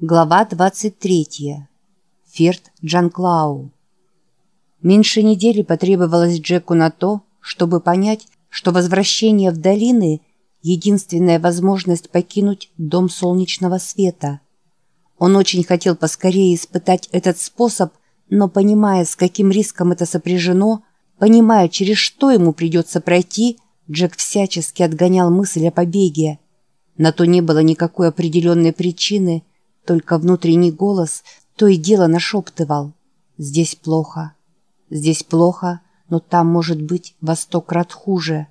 Глава 23. Ферд Джанклау. Меньше недели потребовалось Джеку на то, чтобы понять, что возвращение в долины – единственная возможность покинуть дом солнечного света. Он очень хотел поскорее испытать этот способ, но понимая, с каким риском это сопряжено, понимая, через что ему придется пройти, Джек всячески отгонял мысль о побеге. На то не было никакой определенной причины – только внутренний голос то и дело нашептывал. Здесь плохо. Здесь плохо, но там может быть во сто крат хуже.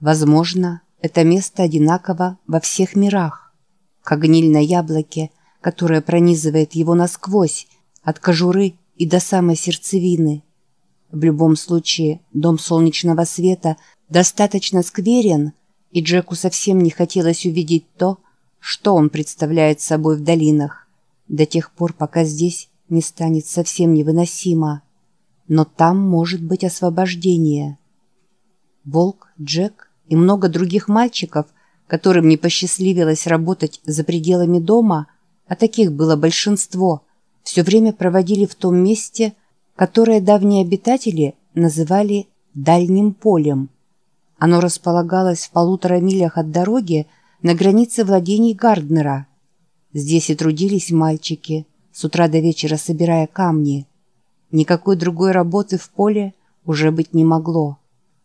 Возможно, это место одинаково во всех мирах. Как гниль на яблоке, которая пронизывает его насквозь, от кожуры и до самой сердцевины. В любом случае, дом солнечного света достаточно скверен, и Джеку совсем не хотелось увидеть то, что он представляет собой в долинах, до тех пор, пока здесь не станет совсем невыносимо. Но там может быть освобождение. Волк, Джек и много других мальчиков, которым не посчастливилось работать за пределами дома, а таких было большинство, все время проводили в том месте, которое давние обитатели называли «дальним полем». Оно располагалось в полутора милях от дороги, на границе владений Гарднера. Здесь и трудились мальчики, с утра до вечера собирая камни. Никакой другой работы в поле уже быть не могло.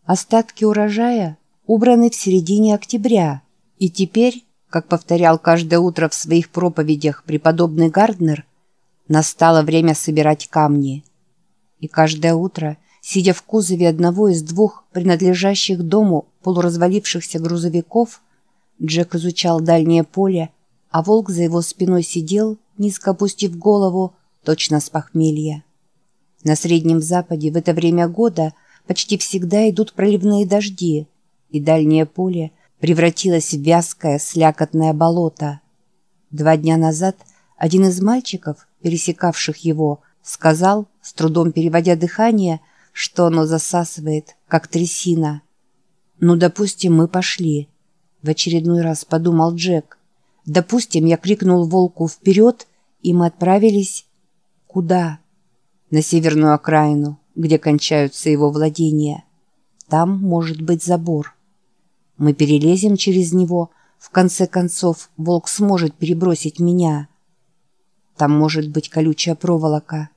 Остатки урожая убраны в середине октября, и теперь, как повторял каждое утро в своих проповедях преподобный Гарднер, настало время собирать камни. И каждое утро, сидя в кузове одного из двух принадлежащих дому полуразвалившихся грузовиков, Джек изучал дальнее поле, а волк за его спиной сидел, низко опустив голову, точно с похмелья. На Среднем Западе в это время года почти всегда идут проливные дожди, и дальнее поле превратилось в вязкое, слякотное болото. Два дня назад один из мальчиков, пересекавших его, сказал, с трудом переводя дыхание, что оно засасывает, как трясина. «Ну, допустим, мы пошли». В очередной раз подумал Джек. Допустим, я крикнул волку «Вперед!» и мы отправились... Куда? На северную окраину, где кончаются его владения. Там может быть забор. Мы перелезем через него. В конце концов, волк сможет перебросить меня. Там может быть колючая проволока.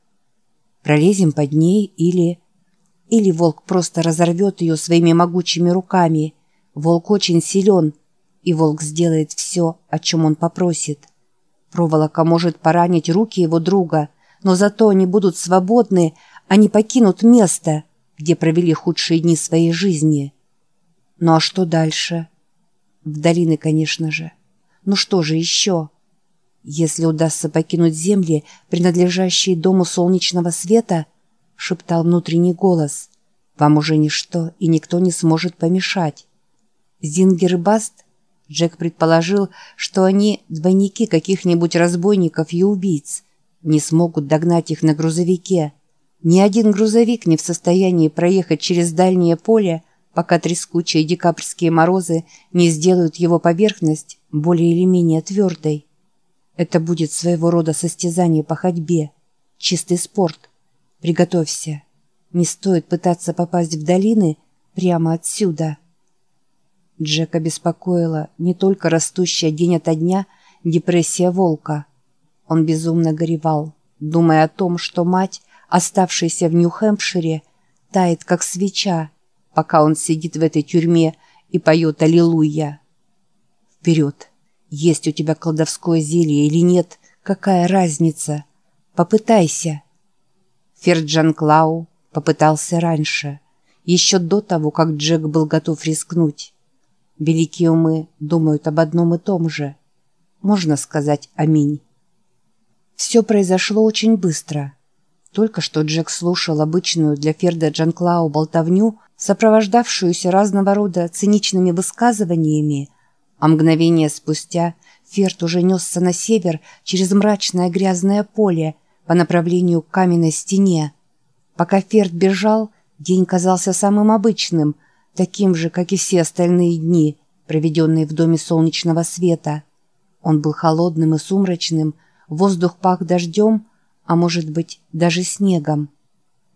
Пролезем под ней или... Или волк просто разорвет ее своими могучими руками — Волк очень силен, и волк сделает все, о чем он попросит. Проволока может поранить руки его друга, но зато они будут свободны, они покинут место, где провели худшие дни своей жизни. Ну а что дальше? В долины, конечно же. Ну что же еще? Если удастся покинуть земли, принадлежащие дому солнечного света, шептал внутренний голос, вам уже ничто и никто не сможет помешать. Зингер и Баст, Джек предположил, что они двойники каких-нибудь разбойников и убийц, не смогут догнать их на грузовике. Ни один грузовик не в состоянии проехать через дальнее поле, пока трескучие декабрьские морозы не сделают его поверхность более или менее твердой. Это будет своего рода состязание по ходьбе, чистый спорт. Приготовься. Не стоит пытаться попасть в долины прямо отсюда. Джека беспокоила не только растущая день ото дня депрессия волка. Он безумно горевал, думая о том, что мать, оставшаяся в Нью-Хэмпшире, тает как свеча, пока он сидит в этой тюрьме и поет «Аллилуйя». Вперед! Есть у тебя колдовское зелье или нет, какая разница? Попытайся. Ферджан Клау попытался раньше, еще до того, как Джек был готов рискнуть. Великие умы думают об одном и том же. Можно сказать «Аминь». Все произошло очень быстро. Только что Джек слушал обычную для Ферда Джанклау болтовню, сопровождавшуюся разного рода циничными высказываниями, а мгновение спустя Ферд уже несся на север через мрачное грязное поле по направлению к каменной стене. Пока Ферд бежал, день казался самым обычным – таким же, как и все остальные дни, проведенные в доме солнечного света. Он был холодным и сумрачным, воздух пах дождем, а может быть, даже снегом.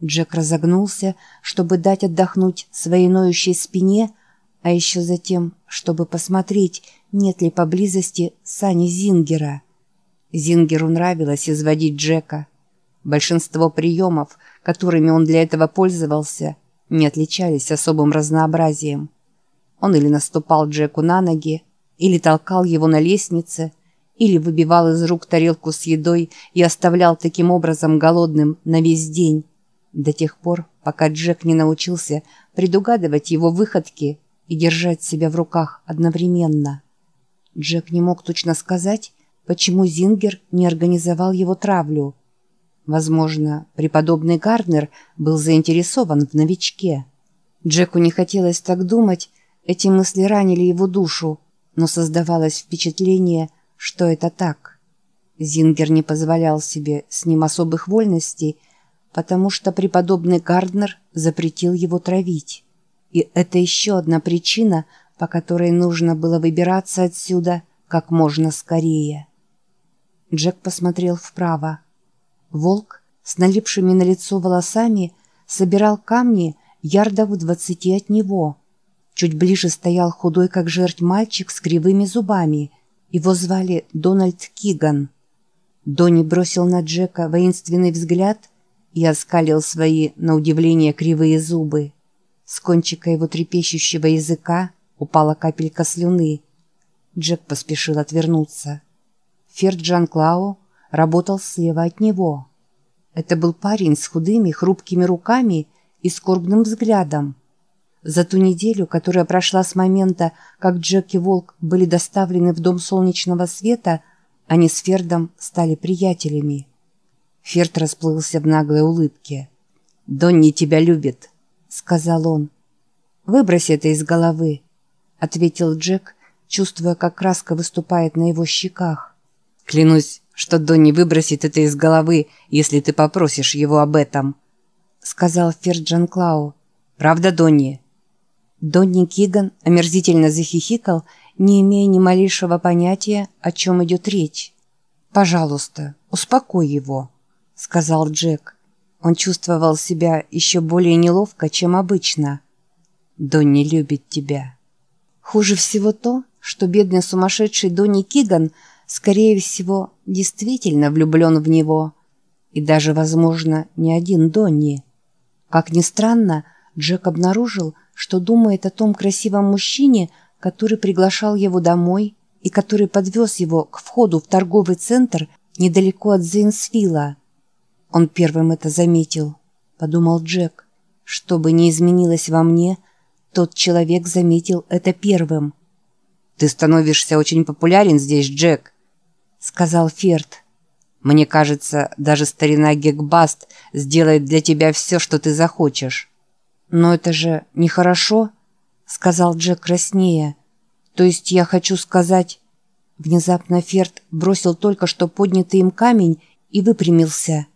Джек разогнулся, чтобы дать отдохнуть своей ноющей спине, а еще затем, чтобы посмотреть, нет ли поблизости Сани Зингера. Зингеру нравилось изводить Джека. Большинство приемов, которыми он для этого пользовался, не отличались особым разнообразием. Он или наступал Джеку на ноги, или толкал его на лестнице, или выбивал из рук тарелку с едой и оставлял таким образом голодным на весь день, до тех пор, пока Джек не научился предугадывать его выходки и держать себя в руках одновременно. Джек не мог точно сказать, почему Зингер не организовал его травлю. Возможно, преподобный Гарднер был заинтересован в новичке. Джеку не хотелось так думать, эти мысли ранили его душу, но создавалось впечатление, что это так. Зингер не позволял себе с ним особых вольностей, потому что преподобный Гарднер запретил его травить. И это еще одна причина, по которой нужно было выбираться отсюда как можно скорее. Джек посмотрел вправо. Волк с налипшими на лицо волосами собирал камни ярдов в двадцати от него. Чуть ближе стоял худой, как жерть мальчик с кривыми зубами. Его звали Дональд Киган. Донни бросил на Джека воинственный взгляд и оскалил свои, на удивление, кривые зубы. С кончика его трепещущего языка упала капелька слюны. Джек поспешил отвернуться. Ферд Джан Клау работал слева от него. Это был парень с худыми, хрупкими руками и скорбным взглядом. За ту неделю, которая прошла с момента, как Джек и Волк были доставлены в Дом Солнечного Света, они с Фердом стали приятелями. Ферд расплылся в наглой улыбке. «Донни тебя любит», — сказал он. «Выбрось это из головы», — ответил Джек, чувствуя, как краска выступает на его щеках. «Клянусь, что Донни выбросит это из головы, если ты попросишь его об этом», — сказал Ферджан Клау. «Правда, Донни?» Донни Киган омерзительно захихикал, не имея ни малейшего понятия, о чем идет речь. «Пожалуйста, успокой его», — сказал Джек. Он чувствовал себя еще более неловко, чем обычно. «Донни любит тебя». Хуже всего то, что бедный сумасшедший Донни Киган — скорее всего, действительно влюблен в него. И даже, возможно, не один Донни. Как ни странно, Джек обнаружил, что думает о том красивом мужчине, который приглашал его домой и который подвез его к входу в торговый центр недалеко от Зейнсвилла. Он первым это заметил, подумал Джек. Что бы ни изменилось во мне, тот человек заметил это первым. «Ты становишься очень популярен здесь, Джек», — сказал Ферд. «Мне кажется, даже старина Гекбаст сделает для тебя все, что ты захочешь». «Но это же нехорошо», — сказал Джек краснее. «То есть я хочу сказать...» Внезапно Ферд бросил только что поднятый им камень и выпрямился.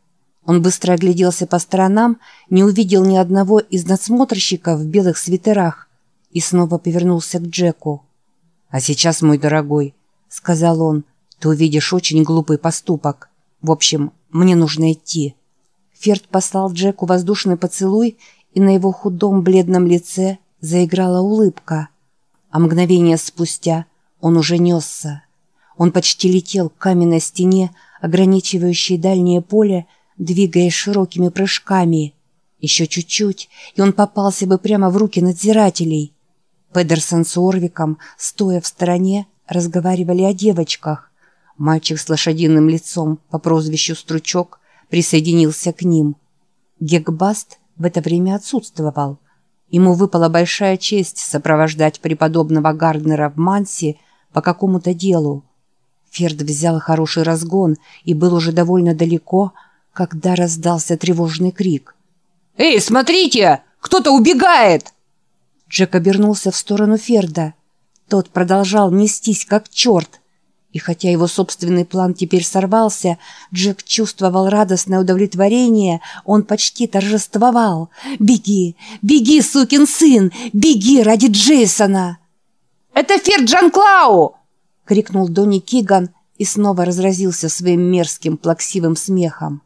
Он быстро огляделся по сторонам, не увидел ни одного из надсмотрщиков в белых свитерах и снова повернулся к Джеку. «А сейчас, мой дорогой», — сказал он, — ты увидишь очень глупый поступок. В общем, мне нужно идти». Ферд послал Джеку воздушный поцелуй, и на его худом бледном лице заиграла улыбка. А мгновение спустя он уже несся. Он почти летел к каменной стене, ограничивающей дальнее поле, двигаясь широкими прыжками. Еще чуть-чуть, и он попался бы прямо в руки надзирателей. Педерсон с Орвиком, стоя в стороне, разговаривали о девочках. Мальчик с лошадиным лицом по прозвищу Стручок присоединился к ним. Гекбаст в это время отсутствовал. Ему выпала большая честь сопровождать преподобного Гарднера в Манси по какому-то делу. Ферд взял хороший разгон и был уже довольно далеко, когда раздался тревожный крик. «Эй, смотрите! Кто-то убегает!» Джек обернулся в сторону Ферда. Тот продолжал нестись, как черт. И хотя его собственный план теперь сорвался, Джек чувствовал радостное удовлетворение, он почти торжествовал. «Беги! Беги, сукин сын! Беги ради Джейсона!» «Это Ферд Джан Клау!» — крикнул Донни Киган, и снова разразился своим мерзким плаксивым смехом.